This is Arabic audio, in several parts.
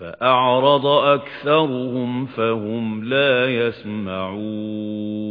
فأعرض أكثرهم فهم لا يسمعون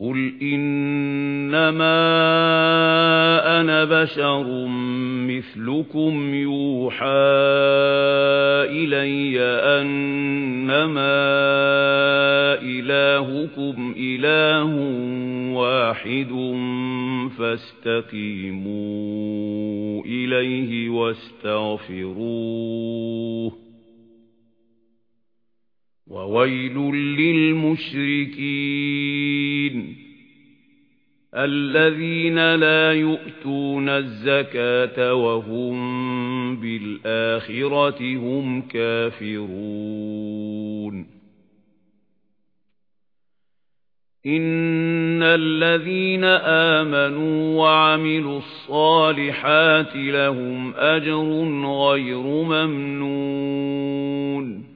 قُلْ إِنَّمَا أَنَا بَشَرٌ مِثْلُكُمْ يُوحَى إِلَيَّ أَنَّمَا إِلَٰهُكُمْ إِلَٰهٌ وَاحِدٌ فَاسْتَقِيمُوا إِلَيْهِ وَاسْتَغْفِرُوهُ وَوَيْلٌ لِّلْمُشْرِكِينَ الَّذِينَ لَا يُؤْتُونَ الزَّكَاةَ وَهُمْ بِالْآخِرَةِ هُمْ كَافِرُونَ. إِنَّ الَّذِينَ آمَنُوا وَعَمِلُوا الصَّالِحَاتِ لَهُمْ أَجْرٌ غَيْرُ مَمْنُونٍ.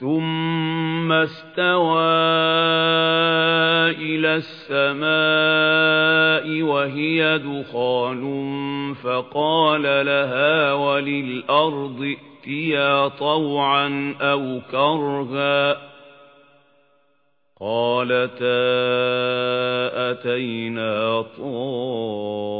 ثُمَّ اسْتَوَى إِلَى السَّمَاءِ وَهِيَ دُخَانٌ فَقَالَ لَهَا وَلِلْأَرْضِ ائْتِيَا طَوْعًا أَوْ كَرْهًا قَالَتَا أَتَيْنَا طَائِعِينَ